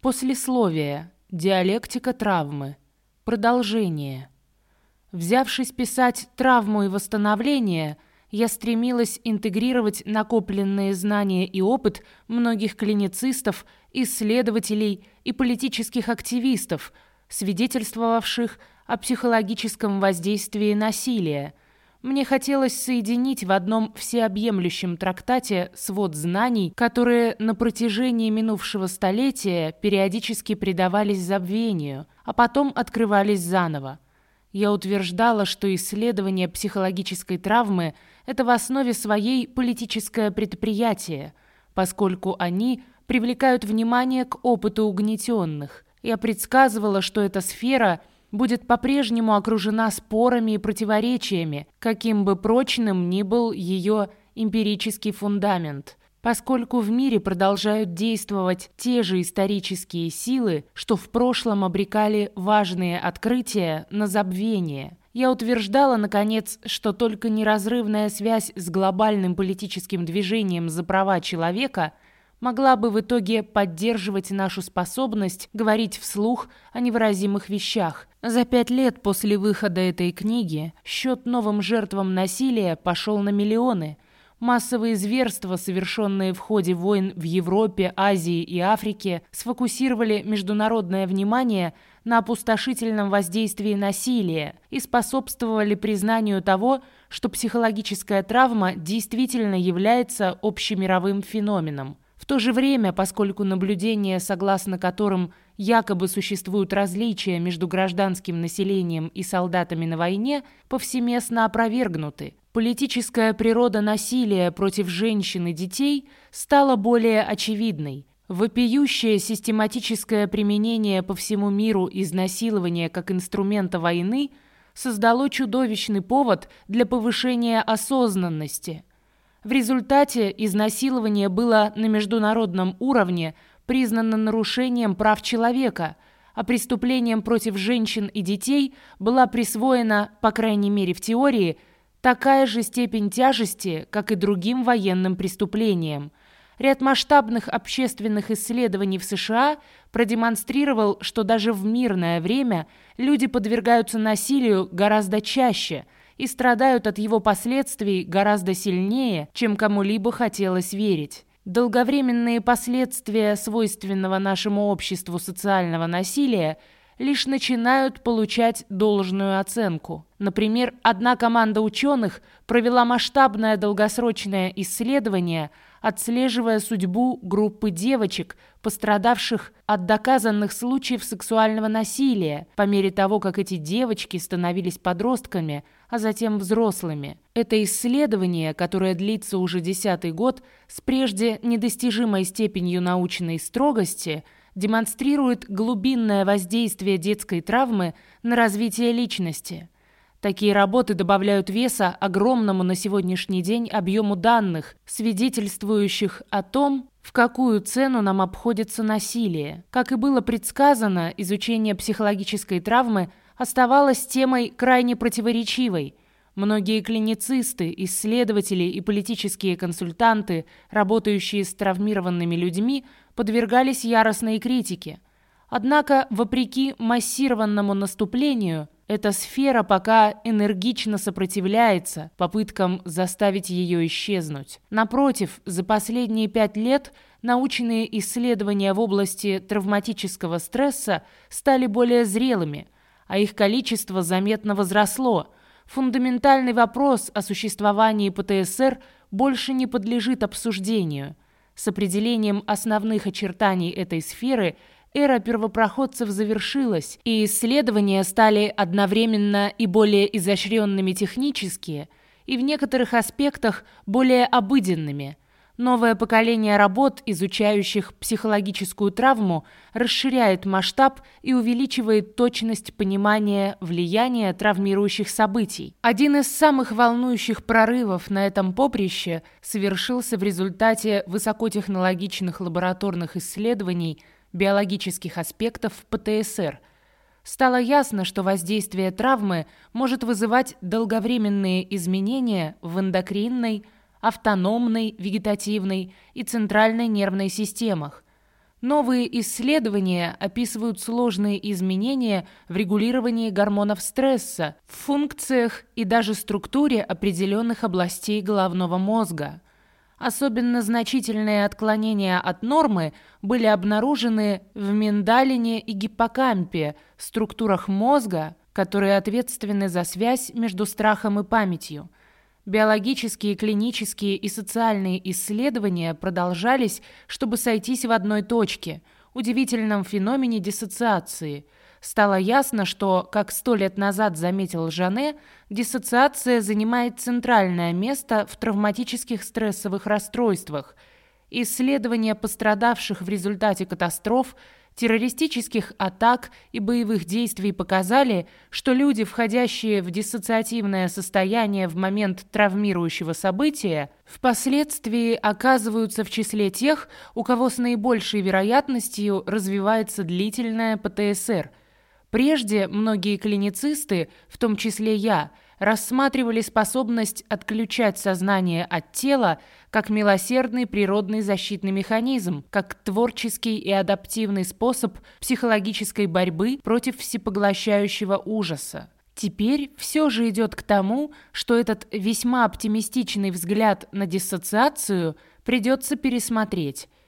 Послесловие. Диалектика травмы. Продолжение. Взявшись писать «Травму и восстановление», я стремилась интегрировать накопленные знания и опыт многих клиницистов, исследователей и политических активистов, свидетельствовавших о психологическом воздействии насилия. Мне хотелось соединить в одном всеобъемлющем трактате свод знаний, которые на протяжении минувшего столетия периодически предавались забвению, а потом открывались заново. Я утверждала, что исследование психологической травмы – это в основе своей политическое предприятие, поскольку они привлекают внимание к опыту угнетенных. Я предсказывала, что эта сфера – будет по-прежнему окружена спорами и противоречиями, каким бы прочным ни был ее эмпирический фундамент. Поскольку в мире продолжают действовать те же исторические силы, что в прошлом обрекали важные открытия на забвение, я утверждала, наконец, что только неразрывная связь с глобальным политическим движением за права человека – могла бы в итоге поддерживать нашу способность говорить вслух о невыразимых вещах. За пять лет после выхода этой книги счет новым жертвам насилия пошел на миллионы. Массовые зверства, совершенные в ходе войн в Европе, Азии и Африке, сфокусировали международное внимание на опустошительном воздействии насилия и способствовали признанию того, что психологическая травма действительно является общемировым феноменом. То же время, поскольку наблюдения, согласно которым якобы существуют различия между гражданским населением и солдатами на войне, повсеместно опровергнуты, политическая природа насилия против женщин и детей стала более очевидной. Вопиющее систематическое применение по всему миру изнасилования как инструмента войны создало чудовищный повод для повышения осознанности – в результате изнасилование было на международном уровне признано нарушением прав человека, а преступлением против женщин и детей была присвоена, по крайней мере в теории, такая же степень тяжести, как и другим военным преступлениям. Ряд масштабных общественных исследований в США продемонстрировал, что даже в мирное время люди подвергаются насилию гораздо чаще – и страдают от его последствий гораздо сильнее, чем кому-либо хотелось верить. Долговременные последствия свойственного нашему обществу социального насилия лишь начинают получать должную оценку. Например, одна команда ученых провела масштабное долгосрочное исследование – отслеживая судьбу группы девочек, пострадавших от доказанных случаев сексуального насилия, по мере того, как эти девочки становились подростками, а затем взрослыми. Это исследование, которое длится уже десятый год, с прежде недостижимой степенью научной строгости, демонстрирует глубинное воздействие детской травмы на развитие личности – Такие работы добавляют веса огромному на сегодняшний день объему данных, свидетельствующих о том, в какую цену нам обходится насилие. Как и было предсказано, изучение психологической травмы оставалось темой крайне противоречивой. Многие клиницисты, исследователи и политические консультанты, работающие с травмированными людьми, подвергались яростной критике. Однако, вопреки массированному наступлению – эта сфера пока энергично сопротивляется попыткам заставить ее исчезнуть. Напротив, за последние пять лет научные исследования в области травматического стресса стали более зрелыми, а их количество заметно возросло. Фундаментальный вопрос о существовании ПТСР больше не подлежит обсуждению. С определением основных очертаний этой сферы – эра первопроходцев завершилась, и исследования стали одновременно и более изощренными технически, и в некоторых аспектах более обыденными. Новое поколение работ, изучающих психологическую травму, расширяет масштаб и увеличивает точность понимания влияния травмирующих событий. Один из самых волнующих прорывов на этом поприще совершился в результате высокотехнологичных лабораторных исследований – биологических аспектов ПТСР. Стало ясно, что воздействие травмы может вызывать долговременные изменения в эндокринной, автономной, вегетативной и центральной нервной системах. Новые исследования описывают сложные изменения в регулировании гормонов стресса, в функциях и даже структуре определенных областей головного мозга. Особенно значительные отклонения от нормы были обнаружены в миндалине и гиппокампе, структурах мозга, которые ответственны за связь между страхом и памятью. Биологические, клинические и социальные исследования продолжались, чтобы сойтись в одной точке – удивительном феномене диссоциации. Стало ясно, что, как сто лет назад заметил Жане, диссоциация занимает центральное место в травматических стрессовых расстройствах. Исследования пострадавших в результате катастроф – террористических атак и боевых действий показали, что люди, входящие в диссоциативное состояние в момент травмирующего события, впоследствии оказываются в числе тех, у кого с наибольшей вероятностью развивается длительная ПТСР. Прежде многие клиницисты, в том числе я, рассматривали способность отключать сознание от тела как милосердный природный защитный механизм, как творческий и адаптивный способ психологической борьбы против всепоглощающего ужаса. Теперь все же идет к тому, что этот весьма оптимистичный взгляд на диссоциацию придется пересмотреть –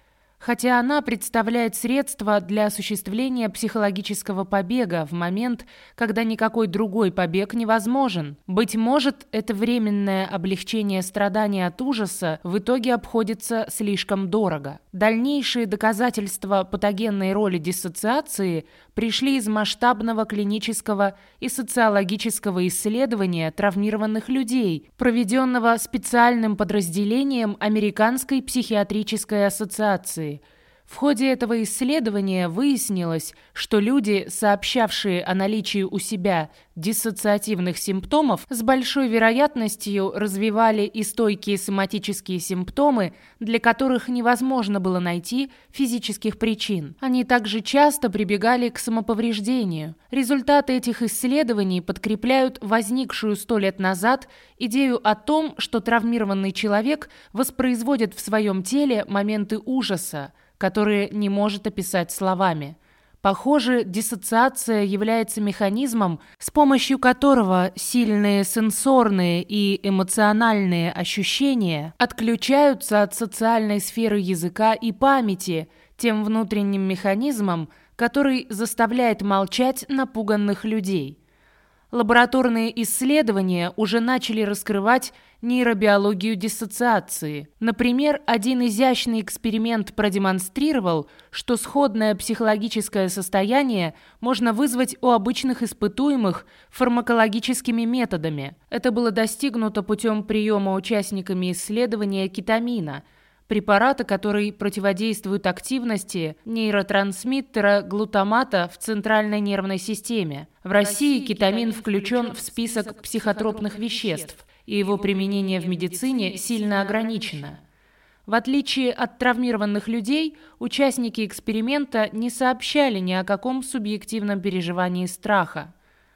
хотя она представляет средство для осуществления психологического побега в момент, когда никакой другой побег невозможен. Быть может, это временное облегчение страданий от ужаса в итоге обходится слишком дорого. Дальнейшие доказательства патогенной роли диссоциации пришли из масштабного клинического и социологического исследования травмированных людей, проведенного специальным подразделением Американской психиатрической ассоциации – в ходе этого исследования выяснилось, что люди, сообщавшие о наличии у себя диссоциативных симптомов, с большой вероятностью развивали и стойкие соматические симптомы, для которых невозможно было найти физических причин. Они также часто прибегали к самоповреждению. Результаты этих исследований подкрепляют возникшую сто лет назад идею о том, что травмированный человек воспроизводит в своем теле моменты ужаса, которые не может описать словами. Похоже, диссоциация является механизмом, с помощью которого сильные сенсорные и эмоциональные ощущения отключаются от социальной сферы языка и памяти, тем внутренним механизмом, который заставляет молчать напуганных людей. Лабораторные исследования уже начали раскрывать нейробиологию диссоциации. Например, один изящный эксперимент продемонстрировал, что сходное психологическое состояние можно вызвать у обычных испытуемых фармакологическими методами. Это было достигнуто путем приема участниками исследования кетамина – препарата, который противодействует активности нейротрансмиттера глутамата в центральной нервной системе. В России кетамин включен в список психотропных веществ, и его применение в медицине сильно ограничено. В отличие от травмированных людей, участники эксперимента не сообщали ни о каком субъективном переживании страха.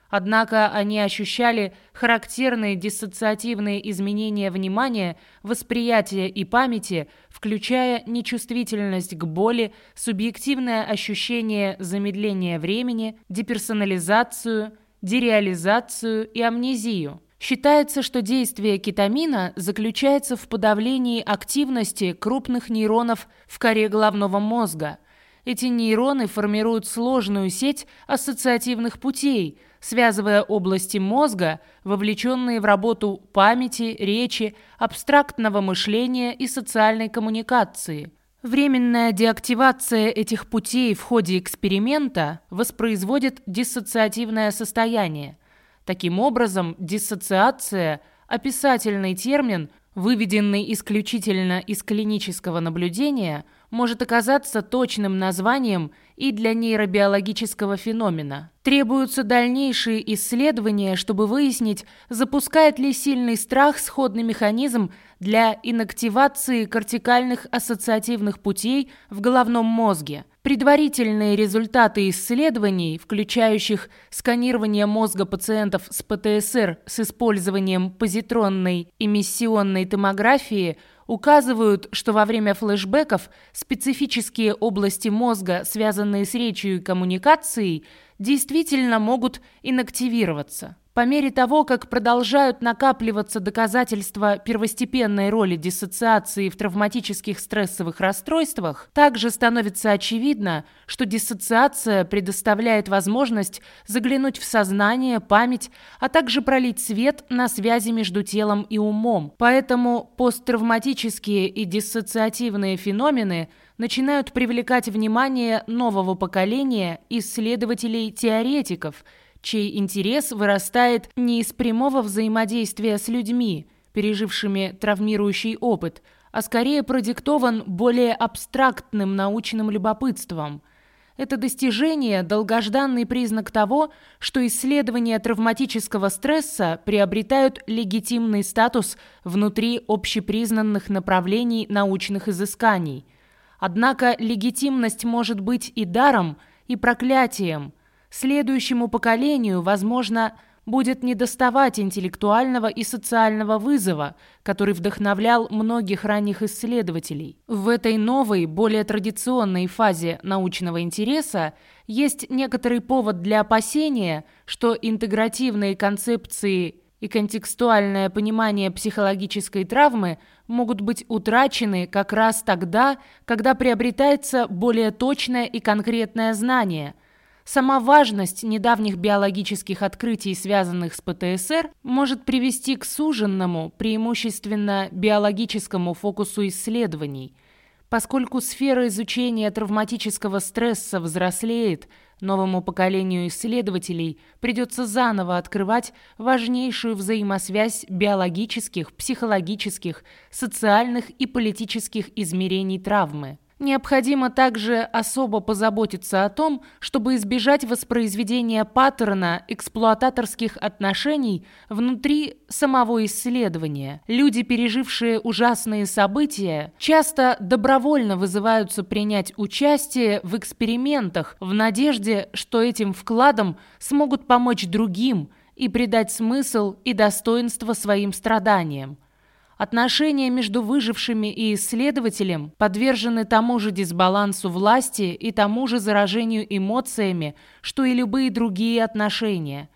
Однако они ощущали характерные диссоциативные изменения внимания, восприятия и памяти, включая нечувствительность к боли, субъективное ощущение замедления времени, деперсонализацию, дереализацию и амнезию. Считается, что действие кетамина заключается в подавлении активности крупных нейронов в коре головного мозга. Эти нейроны формируют сложную сеть ассоциативных путей – связывая области мозга, вовлеченные в работу памяти, речи, абстрактного мышления и социальной коммуникации. Временная деактивация этих путей в ходе эксперимента воспроизводит диссоциативное состояние. Таким образом, диссоциация – описательный термин, выведенный исключительно из клинического наблюдения, может оказаться точным названием и для нейробиологического феномена. Требуются дальнейшие исследования, чтобы выяснить, запускает ли сильный страх сходный механизм для инактивации кортикальных ассоциативных путей в головном мозге. Предварительные результаты исследований, включающих сканирование мозга пациентов с ПТСР с использованием позитронной эмиссионной томографии – указывают, что во время флешбеков специфические области мозга, связанные с речью и коммуникацией, действительно могут инактивироваться. По мере того, как продолжают накапливаться доказательства первостепенной роли диссоциации в травматических стрессовых расстройствах, также становится очевидно, что диссоциация предоставляет возможность заглянуть в сознание, память, а также пролить свет на связи между телом и умом. Поэтому посттравматические и диссоциативные феномены начинают привлекать внимание нового поколения исследователей-теоретиков – чей интерес вырастает не из прямого взаимодействия с людьми, пережившими травмирующий опыт, а скорее продиктован более абстрактным научным любопытством. Это достижение – долгожданный признак того, что исследования травматического стресса приобретают легитимный статус внутри общепризнанных направлений научных изысканий. Однако легитимность может быть и даром, и проклятием – Следующему поколению, возможно, будет недоставать интеллектуального и социального вызова, который вдохновлял многих ранних исследователей. В этой новой, более традиционной фазе научного интереса есть некоторый повод для опасения, что интегративные концепции и контекстуальное понимание психологической травмы могут быть утрачены как раз тогда, когда приобретается более точное и конкретное знание – Сама важность недавних биологических открытий, связанных с ПТСР, может привести к суженному, преимущественно биологическому фокусу исследований. Поскольку сфера изучения травматического стресса взрослеет, новому поколению исследователей придется заново открывать важнейшую взаимосвязь биологических, психологических, социальных и политических измерений травмы. Необходимо также особо позаботиться о том, чтобы избежать воспроизведения паттерна эксплуататорских отношений внутри самого исследования. Люди, пережившие ужасные события, часто добровольно вызываются принять участие в экспериментах в надежде, что этим вкладом смогут помочь другим и придать смысл и достоинство своим страданиям. Отношения между выжившими и исследователем подвержены тому же дисбалансу власти и тому же заражению эмоциями, что и любые другие отношения –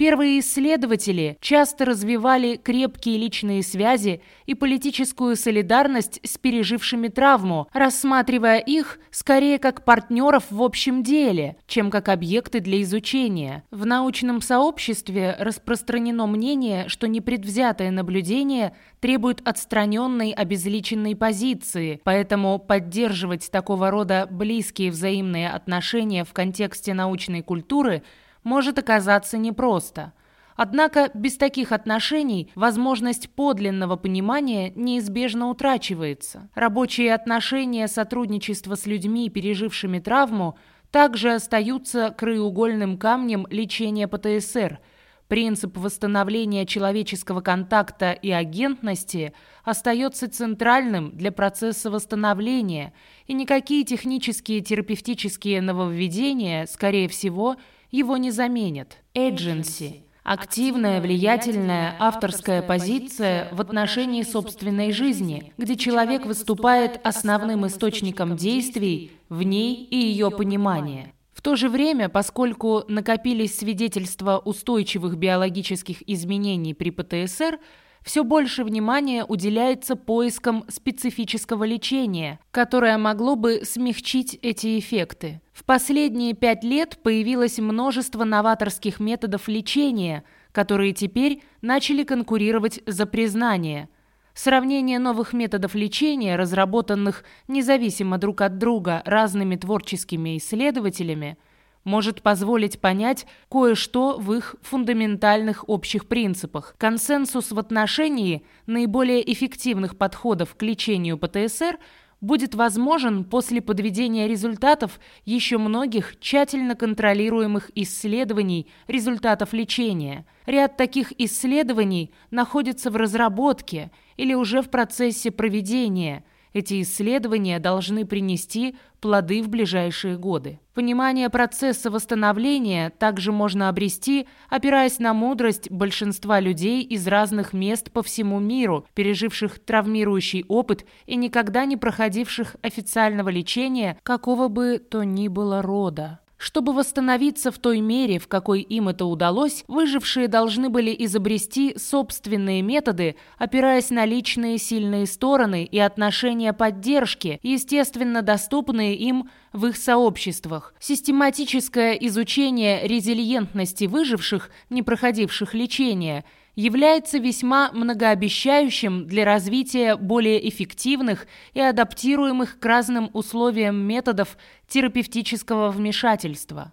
Первые исследователи часто развивали крепкие личные связи и политическую солидарность с пережившими травму, рассматривая их скорее как партнеров в общем деле, чем как объекты для изучения. В научном сообществе распространено мнение, что непредвзятое наблюдение требует отстраненной обезличенной позиции, поэтому поддерживать такого рода близкие взаимные отношения в контексте научной культуры – может оказаться непросто. Однако без таких отношений возможность подлинного понимания неизбежно утрачивается. Рабочие отношения сотрудничества с людьми, пережившими травму, также остаются краеугольным камнем лечения ПТСР. Принцип восстановления человеческого контакта и агентности остается центральным для процесса восстановления, и никакие технические терапевтические нововведения, скорее всего, его не заменят. Agency – активная, влиятельная авторская позиция в отношении собственной жизни, где человек выступает основным источником действий в ней и ее понимания. В то же время, поскольку накопились свидетельства устойчивых биологических изменений при ПТСР, все больше внимания уделяется поискам специфического лечения, которое могло бы смягчить эти эффекты. В последние пять лет появилось множество новаторских методов лечения, которые теперь начали конкурировать за признание. Сравнение новых методов лечения, разработанных независимо друг от друга разными творческими исследователями – может позволить понять кое-что в их фундаментальных общих принципах. Консенсус в отношении наиболее эффективных подходов к лечению ПТСР будет возможен после подведения результатов еще многих тщательно контролируемых исследований результатов лечения. Ряд таких исследований находится в разработке или уже в процессе проведения – Эти исследования должны принести плоды в ближайшие годы. Понимание процесса восстановления также можно обрести, опираясь на мудрость большинства людей из разных мест по всему миру, переживших травмирующий опыт и никогда не проходивших официального лечения какого бы то ни было рода. Чтобы восстановиться в той мере, в какой им это удалось, выжившие должны были изобрести собственные методы, опираясь на личные сильные стороны и отношения поддержки, естественно доступные им в их сообществах. Систематическое изучение резилиентности выживших, не проходивших лечения – является весьма многообещающим для развития более эффективных и адаптируемых к разным условиям методов терапевтического вмешательства.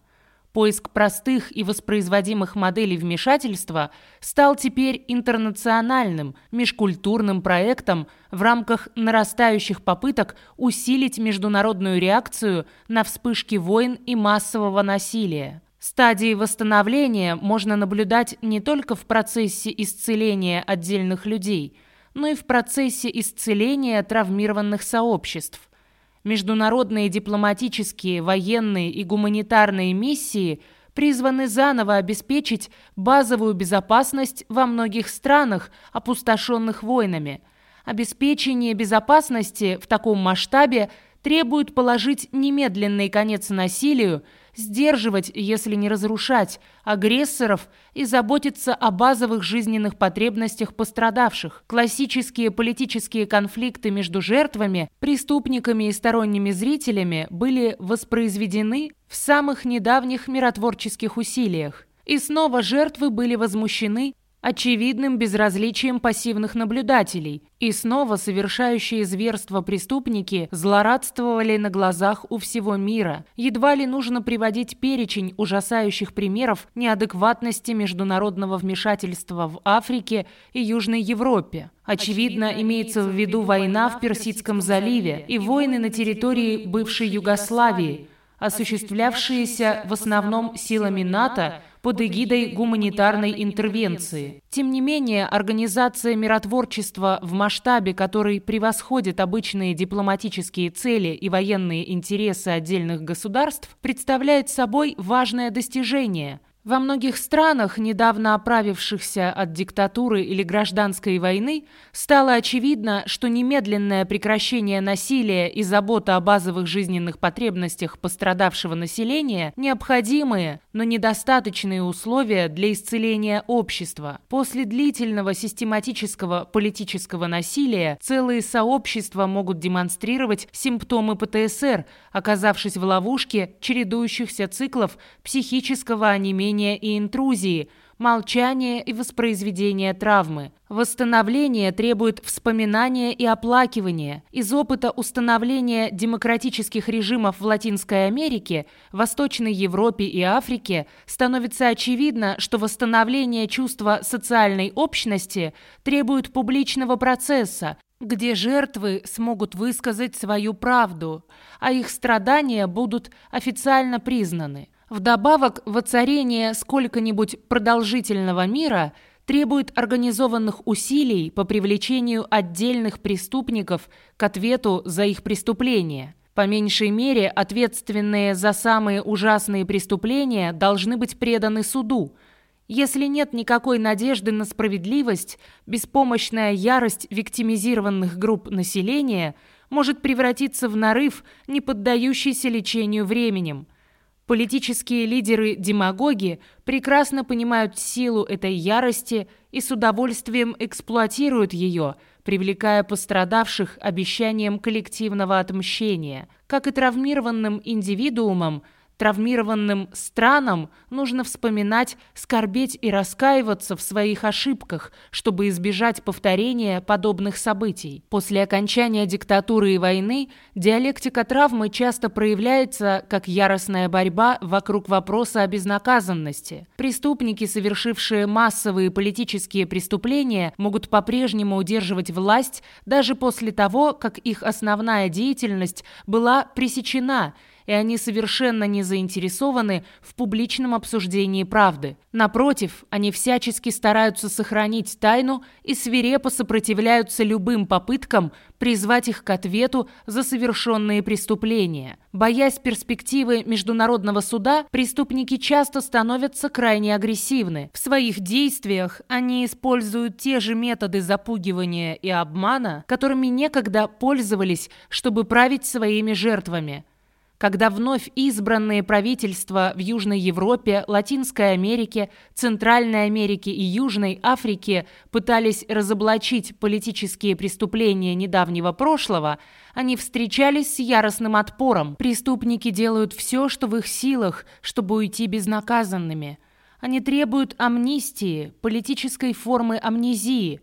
Поиск простых и воспроизводимых моделей вмешательства стал теперь интернациональным, межкультурным проектом в рамках нарастающих попыток усилить международную реакцию на вспышки войн и массового насилия. Стадии восстановления можно наблюдать не только в процессе исцеления отдельных людей, но и в процессе исцеления травмированных сообществ. Международные дипломатические, военные и гуманитарные миссии призваны заново обеспечить базовую безопасность во многих странах, опустошенных войнами. Обеспечение безопасности в таком масштабе требует положить немедленный конец насилию, сдерживать, если не разрушать, агрессоров и заботиться о базовых жизненных потребностях пострадавших. Классические политические конфликты между жертвами, преступниками и сторонними зрителями были воспроизведены в самых недавних миротворческих усилиях. И снова жертвы были возмущены очевидным безразличием пассивных наблюдателей, и снова совершающие зверство преступники злорадствовали на глазах у всего мира. Едва ли нужно приводить перечень ужасающих примеров неадекватности международного вмешательства в Африке и Южной Европе. Очевидно, имеется в виду война в Персидском заливе и войны на территории бывшей Югославии, осуществлявшиеся в основном силами НАТО под эгидой гуманитарной интервенции. Тем не менее, организация миротворчества в масштабе, который превосходит обычные дипломатические цели и военные интересы отдельных государств, представляет собой важное достижение – во многих странах, недавно оправившихся от диктатуры или гражданской войны, стало очевидно, что немедленное прекращение насилия и забота о базовых жизненных потребностях пострадавшего населения – необходимые, но недостаточные условия для исцеления общества. После длительного систематического политического насилия целые сообщества могут демонстрировать симптомы ПТСР, оказавшись в ловушке чередующихся циклов психического онемения вторжения и интрузии, молчание и воспроизведение травмы. Восстановление требует вспоминания и оплакивания. Из опыта установления демократических режимов в Латинской Америке, Восточной Европе и Африке становится очевидно, что восстановление чувства социальной общности требует публичного процесса, где жертвы смогут высказать свою правду, а их страдания будут официально признаны. Вдобавок, воцарение сколько-нибудь продолжительного мира требует организованных усилий по привлечению отдельных преступников к ответу за их преступления. По меньшей мере, ответственные за самые ужасные преступления должны быть преданы суду. Если нет никакой надежды на справедливость, беспомощная ярость виктимизированных групп населения может превратиться в нарыв, не поддающийся лечению временем – Политические лидеры-демагоги прекрасно понимают силу этой ярости и с удовольствием эксплуатируют ее, привлекая пострадавших обещанием коллективного отмщения. Как и травмированным индивидуумам – Травмированным странам нужно вспоминать, скорбеть и раскаиваться в своих ошибках, чтобы избежать повторения подобных событий. После окончания диктатуры и войны диалектика травмы часто проявляется как яростная борьба вокруг вопроса о безнаказанности. Преступники, совершившие массовые политические преступления, могут по-прежнему удерживать власть даже после того, как их основная деятельность была пресечена – и они совершенно не заинтересованы в публичном обсуждении правды. Напротив, они всячески стараются сохранить тайну и свирепо сопротивляются любым попыткам призвать их к ответу за совершенные преступления. Боясь перспективы международного суда, преступники часто становятся крайне агрессивны. В своих действиях они используют те же методы запугивания и обмана, которыми некогда пользовались, чтобы править своими жертвами – когда вновь избранные правительства в Южной Европе, Латинской Америке, Центральной Америке и Южной Африке пытались разоблачить политические преступления недавнего прошлого, они встречались с яростным отпором. Преступники делают все, что в их силах, чтобы уйти безнаказанными. Они требуют амнистии, политической формы амнезии.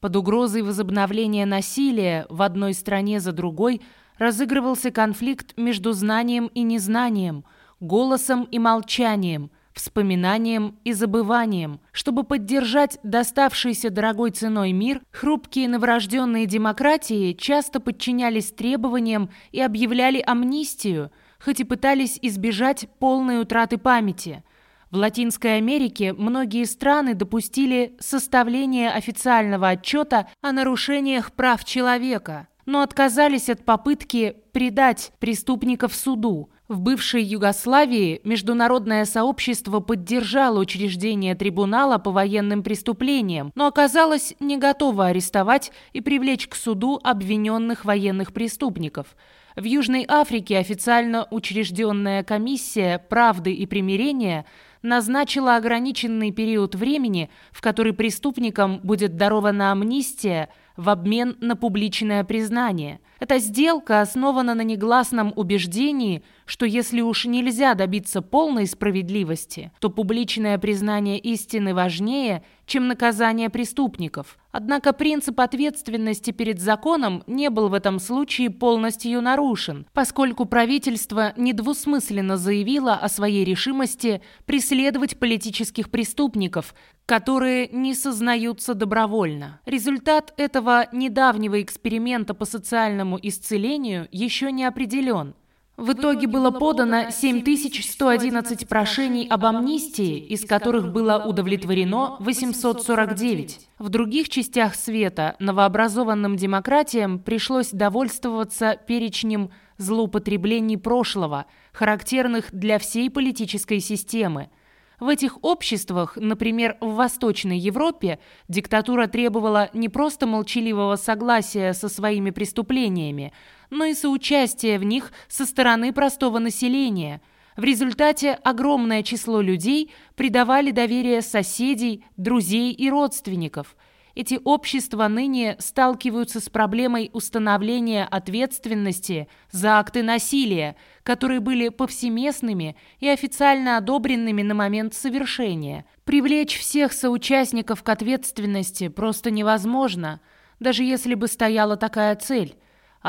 Под угрозой возобновления насилия в одной стране за другой – разыгрывался конфликт между знанием и незнанием, голосом и молчанием, вспоминанием и забыванием. Чтобы поддержать доставшийся дорогой ценой мир, хрупкие новорожденные демократии часто подчинялись требованиям и объявляли амнистию, хоть и пытались избежать полной утраты памяти. В Латинской Америке многие страны допустили составление официального отчета о нарушениях прав человека – но отказались от попытки предать преступников суду. В бывшей Югославии международное сообщество поддержало учреждение трибунала по военным преступлениям, но оказалось не готово арестовать и привлечь к суду обвиненных военных преступников. В Южной Африке официально учрежденная комиссия «Правды и примирения» назначила ограниченный период времени, в который преступникам будет дарована амнистия – в обмен на публичное признание. Эта сделка основана на негласном убеждении, что если уж нельзя добиться полной справедливости, то публичное признание истины важнее, чем наказание преступников. Однако принцип ответственности перед законом не был в этом случае полностью нарушен, поскольку правительство недвусмысленно заявило о своей решимости преследовать политических преступников, которые не сознаются добровольно. Результат этого недавнего эксперимента по социальному исцелению еще не определен. В итоге было подано 7111 прошений об амнистии, из которых было удовлетворено 849. В других частях света новообразованным демократиям пришлось довольствоваться перечнем злоупотреблений прошлого, характерных для всей политической системы – в этих обществах, например, в Восточной Европе, диктатура требовала не просто молчаливого согласия со своими преступлениями, но и соучастия в них со стороны простого населения. В результате огромное число людей придавали доверие соседей, друзей и родственников – эти общества ныне сталкиваются с проблемой установления ответственности за акты насилия, которые были повсеместными и официально одобренными на момент совершения. Привлечь всех соучастников к ответственности просто невозможно, даже если бы стояла такая цель.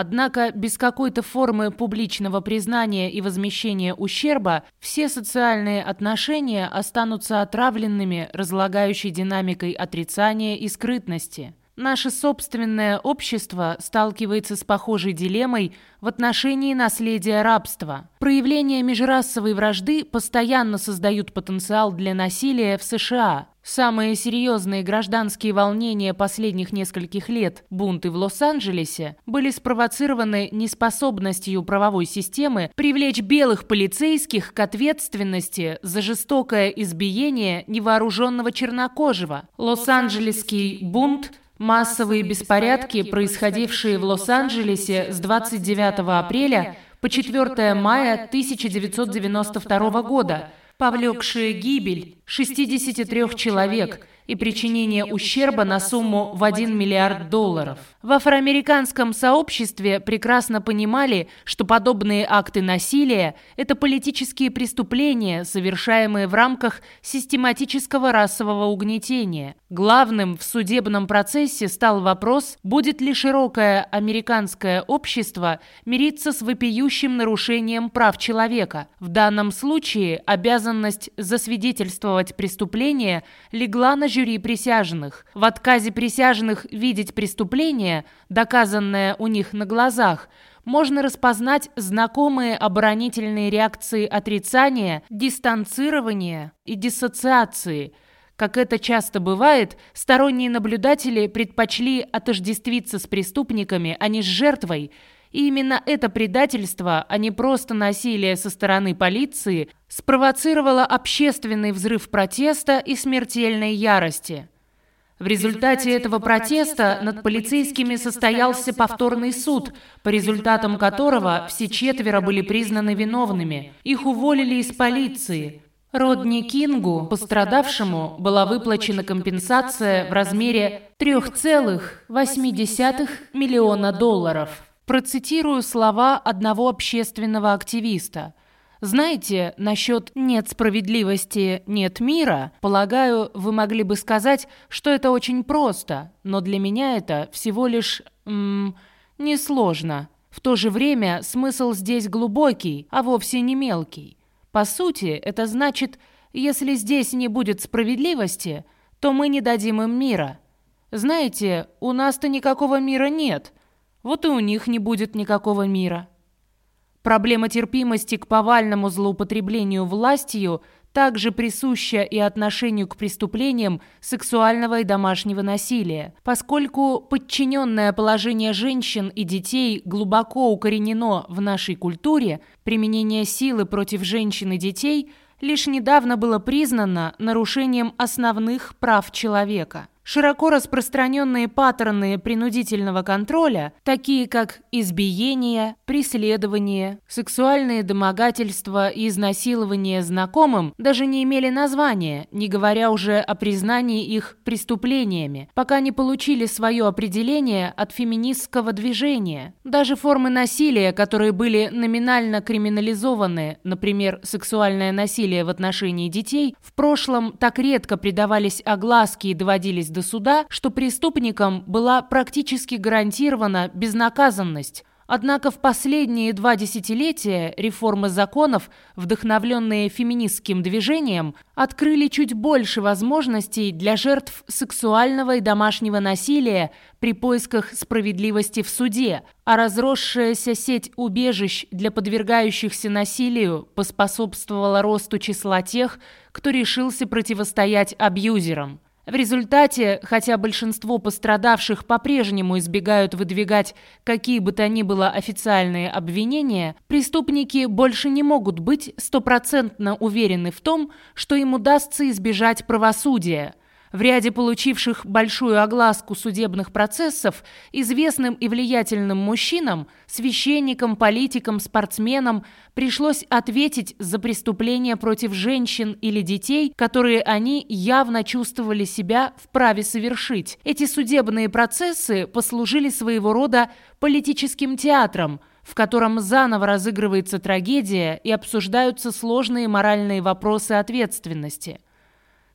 Однако без какой-то формы публичного признания и возмещения ущерба все социальные отношения останутся отравленными разлагающей динамикой отрицания и скрытности. Наше собственное общество сталкивается с похожей дилеммой в отношении наследия рабства. Проявления межрасовой вражды постоянно создают потенциал для насилия в США. Самые серьезные гражданские волнения последних нескольких лет, бунты в Лос-Анджелесе, были спровоцированы неспособностью правовой системы привлечь белых полицейских к ответственности за жестокое избиение невооруженного чернокожего. Лос-Анджелесский бунт Массовые беспорядки, происходившие в Лос-Анджелесе с 29 апреля по 4 мая 1992 года, повлекшие гибель 63 человек и причинение ущерба на сумму в 1 миллиард долларов. В афроамериканском сообществе прекрасно понимали, что подобные акты насилия – это политические преступления, совершаемые в рамках систематического расового угнетения. Главным в судебном процессе стал вопрос, будет ли широкое американское общество мириться с вопиющим нарушением прав человека. В данном случае обязанность засвидетельствовать преступление легла на жюри присяжных. В отказе присяжных видеть преступление, доказанное у них на глазах, можно распознать знакомые оборонительные реакции отрицания, дистанцирования и диссоциации. Как это часто бывает, сторонние наблюдатели предпочли отождествиться с преступниками, а не с жертвой – и именно это предательство, а не просто насилие со стороны полиции, спровоцировало общественный взрыв протеста и смертельной ярости. В результате этого протеста над полицейскими состоялся повторный суд, по результатам которого все четверо были признаны виновными. Их уволили из полиции. Родни Кингу, пострадавшему, была выплачена компенсация в размере 3,8 миллиона долларов. Процитирую слова одного общественного активиста. Знаете, насчет «нет справедливости, нет мира», полагаю, вы могли бы сказать, что это очень просто, но для меня это всего лишь... М несложно. В то же время смысл здесь глубокий, а вовсе не мелкий. По сути, это значит, если здесь не будет справедливости, то мы не дадим им мира. Знаете, у нас-то никакого мира нет – вот и у них не будет никакого мира. Проблема терпимости к повальному злоупотреблению властью также присуща и отношению к преступлениям сексуального и домашнего насилия, поскольку подчиненное положение женщин и детей глубоко укоренено в нашей культуре, применение силы против женщин и детей лишь недавно было признано нарушением основных прав человека. Широко распространенные паттерны принудительного контроля, такие как избиение, преследование, сексуальные домогательства и изнасилование знакомым, даже не имели названия, не говоря уже о признании их преступлениями, пока не получили свое определение от феминистского движения. Даже формы насилия, которые были номинально криминализованы, например, сексуальное насилие в отношении детей, в прошлом так редко придавались огласке и доводились до до суда, что преступникам была практически гарантирована безнаказанность. Однако в последние два десятилетия реформы законов, вдохновленные феминистским движением, открыли чуть больше возможностей для жертв сексуального и домашнего насилия при поисках справедливости в суде, а разросшаяся сеть убежищ для подвергающихся насилию поспособствовала росту числа тех, кто решился противостоять абьюзерам. В результате, хотя большинство пострадавших по-прежнему избегают выдвигать какие бы то ни было официальные обвинения, преступники больше не могут быть стопроцентно уверены в том, что им удастся избежать правосудия – в ряде получивших большую огласку судебных процессов известным и влиятельным мужчинам, священникам, политикам, спортсменам пришлось ответить за преступления против женщин или детей, которые они явно чувствовали себя вправе совершить. Эти судебные процессы послужили своего рода политическим театром, в котором заново разыгрывается трагедия и обсуждаются сложные моральные вопросы ответственности –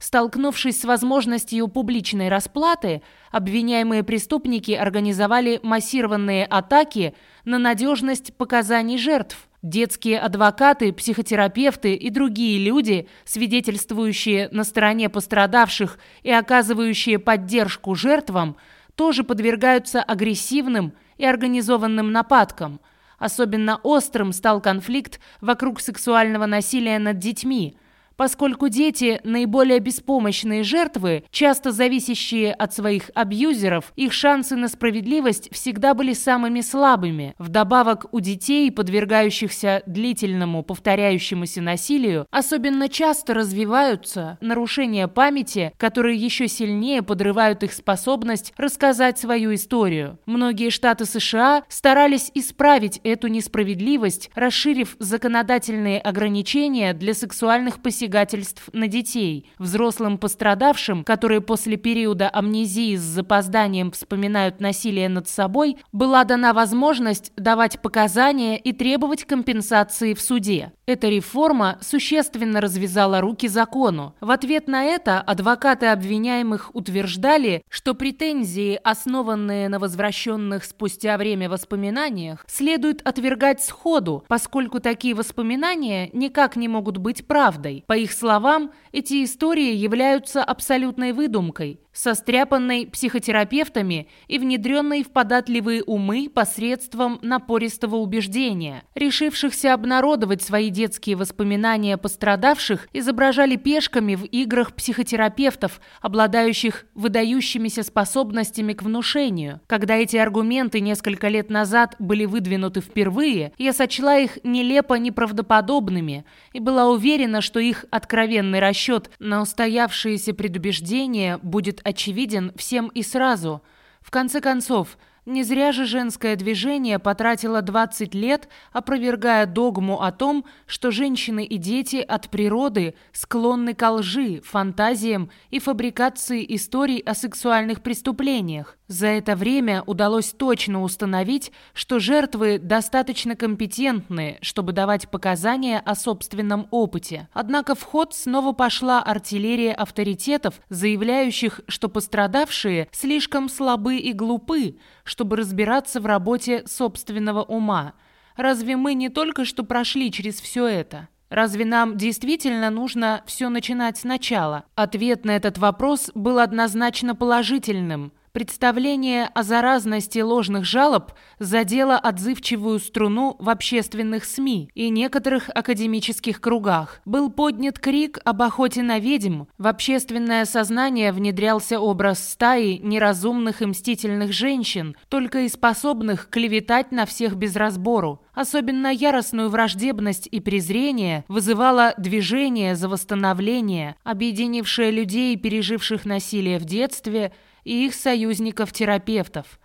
Столкнувшись с возможностью публичной расплаты, обвиняемые преступники организовали массированные атаки на надежность показаний жертв. Детские адвокаты, психотерапевты и другие люди, свидетельствующие на стороне пострадавших и оказывающие поддержку жертвам, тоже подвергаются агрессивным и организованным нападкам. Особенно острым стал конфликт вокруг сексуального насилия над детьми – поскольку дети – наиболее беспомощные жертвы, часто зависящие от своих абьюзеров, их шансы на справедливость всегда были самыми слабыми. Вдобавок, у детей, подвергающихся длительному повторяющемуся насилию, особенно часто развиваются нарушения памяти, которые еще сильнее подрывают их способность рассказать свою историю. Многие штаты США старались исправить эту несправедливость, расширив законодательные ограничения для сексуальных посещений посягательств на детей. Взрослым пострадавшим, которые после периода амнезии с запозданием вспоминают насилие над собой, была дана возможность давать показания и требовать компенсации в суде. Эта реформа существенно развязала руки закону. В ответ на это адвокаты обвиняемых утверждали, что претензии, основанные на возвращенных спустя время воспоминаниях, следует отвергать сходу, поскольку такие воспоминания никак не могут быть правдой. По их словам, эти истории являются абсолютной выдумкой. Состряпанной психотерапевтами и внедренной в податливые умы посредством напористого убеждения. Решившихся обнародовать свои детские воспоминания пострадавших изображали пешками в играх психотерапевтов, обладающих выдающимися способностями к внушению. Когда эти аргументы несколько лет назад были выдвинуты впервые, я сочла их нелепо неправдоподобными и была уверена, что их откровенный расчет на устоявшиеся предубеждения будет очевиден всем и сразу. В конце концов, не зря же женское движение потратило 20 лет, опровергая догму о том, что женщины и дети от природы склонны к лжи, фантазиям и фабрикации историй о сексуальных преступлениях. За это время удалось точно установить, что жертвы достаточно компетентны, чтобы давать показания о собственном опыте. Однако в ход снова пошла артиллерия авторитетов, заявляющих, что пострадавшие слишком слабы и глупы, чтобы разбираться в работе собственного ума. Разве мы не только что прошли через все это? Разве нам действительно нужно все начинать сначала? Ответ на этот вопрос был однозначно положительным – Представление о заразности ложных жалоб задело отзывчивую струну в общественных СМИ и некоторых академических кругах. Был поднят крик об охоте на ведьм. В общественное сознание внедрялся образ стаи неразумных и мстительных женщин, только и способных клеветать на всех без разбору. Особенно яростную враждебность и презрение вызывало движение за восстановление, объединившее людей, переживших насилие в детстве, и их союзников-терапевтов.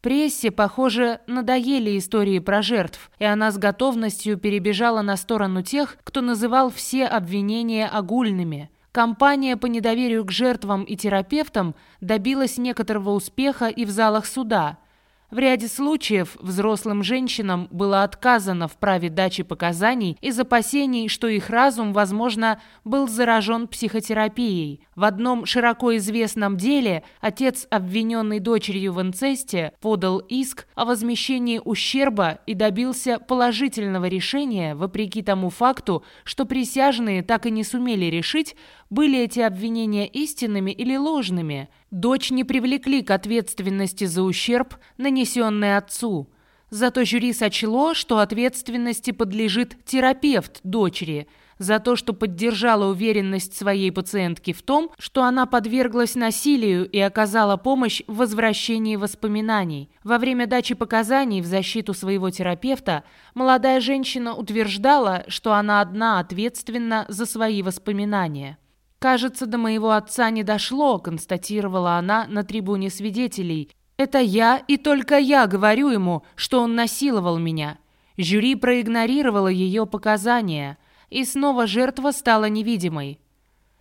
Прессе, похоже, надоели истории про жертв, и она с готовностью перебежала на сторону тех, кто называл все обвинения огульными. Компания по недоверию к жертвам и терапевтам добилась некоторого успеха и в залах суда – в ряде случаев взрослым женщинам было отказано в праве дачи показаний из опасений, что их разум, возможно, был заражен психотерапией. В одном широко известном деле отец, обвиненный дочерью в инцесте, подал иск о возмещении ущерба и добился положительного решения, вопреки тому факту, что присяжные так и не сумели решить, были эти обвинения истинными или ложными. Дочь не привлекли к ответственности за ущерб, нанесенный отцу. Зато жюри сочло, что ответственности подлежит терапевт дочери за то, что поддержала уверенность своей пациентки в том, что она подверглась насилию и оказала помощь в возвращении воспоминаний. Во время дачи показаний в защиту своего терапевта молодая женщина утверждала, что она одна ответственна за свои воспоминания. «Кажется, до моего отца не дошло», — констатировала она на трибуне свидетелей. «Это я и только я говорю ему, что он насиловал меня». Жюри проигнорировало ее показания, и снова жертва стала невидимой.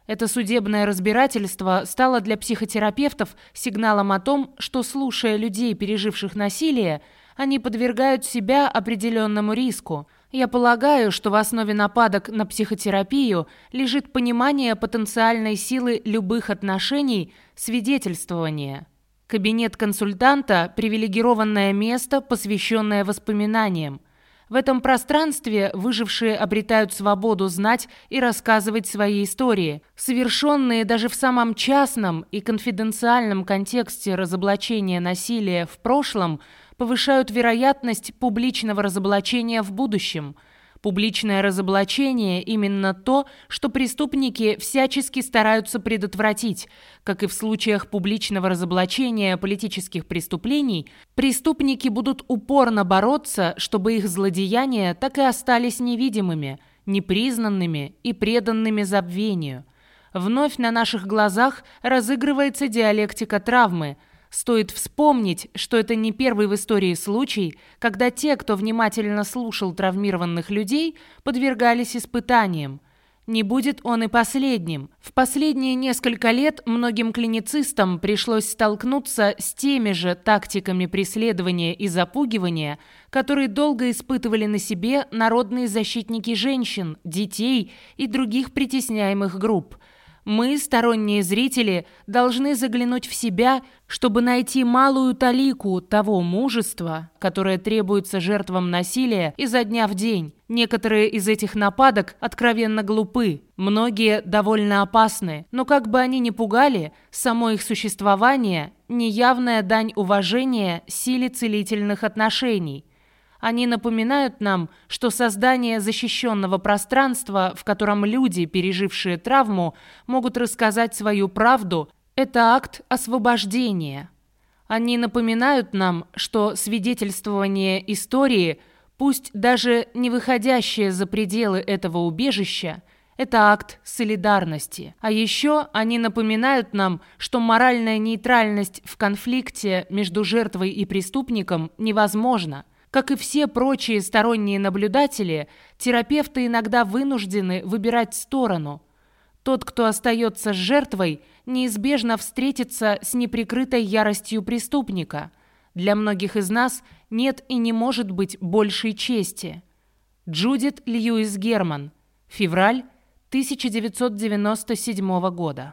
Это судебное разбирательство стало для психотерапевтов сигналом о том, что, слушая людей, переживших насилие, они подвергают себя определенному риску – я полагаю, что в основе нападок на психотерапию лежит понимание потенциальной силы любых отношений, свидетельствования. Кабинет консультанта – привилегированное место, посвященное воспоминаниям. В этом пространстве выжившие обретают свободу знать и рассказывать свои истории, совершенные даже в самом частном и конфиденциальном контексте разоблачения насилия в прошлом – повышают вероятность публичного разоблачения в будущем. Публичное разоблачение – именно то, что преступники всячески стараются предотвратить. Как и в случаях публичного разоблачения политических преступлений, преступники будут упорно бороться, чтобы их злодеяния так и остались невидимыми, непризнанными и преданными забвению. Вновь на наших глазах разыгрывается диалектика травмы – Стоит вспомнить, что это не первый в истории случай, когда те, кто внимательно слушал травмированных людей, подвергались испытаниям. Не будет он и последним. В последние несколько лет многим клиницистам пришлось столкнуться с теми же тактиками преследования и запугивания, которые долго испытывали на себе народные защитники женщин, детей и других притесняемых групп – Мы, сторонние зрители, должны заглянуть в себя, чтобы найти малую талику того мужества, которое требуется жертвам насилия изо дня в день. Некоторые из этих нападок откровенно глупы, многие довольно опасны, но как бы они ни пугали, само их существование – неявная дань уважения силе целительных отношений. Они напоминают нам, что создание защищенного пространства, в котором люди, пережившие травму, могут рассказать свою правду, это акт освобождения. Они напоминают нам, что свидетельствование истории, пусть даже не выходящее за пределы этого убежища, это акт солидарности. А еще они напоминают нам, что моральная нейтральность в конфликте между жертвой и преступником невозможна. Как и все прочие сторонние наблюдатели, терапевты иногда вынуждены выбирать сторону. Тот, кто остается с жертвой, неизбежно встретится с неприкрытой яростью преступника. Для многих из нас нет и не может быть большей чести. Джудит Льюис Герман. Февраль 1997 года.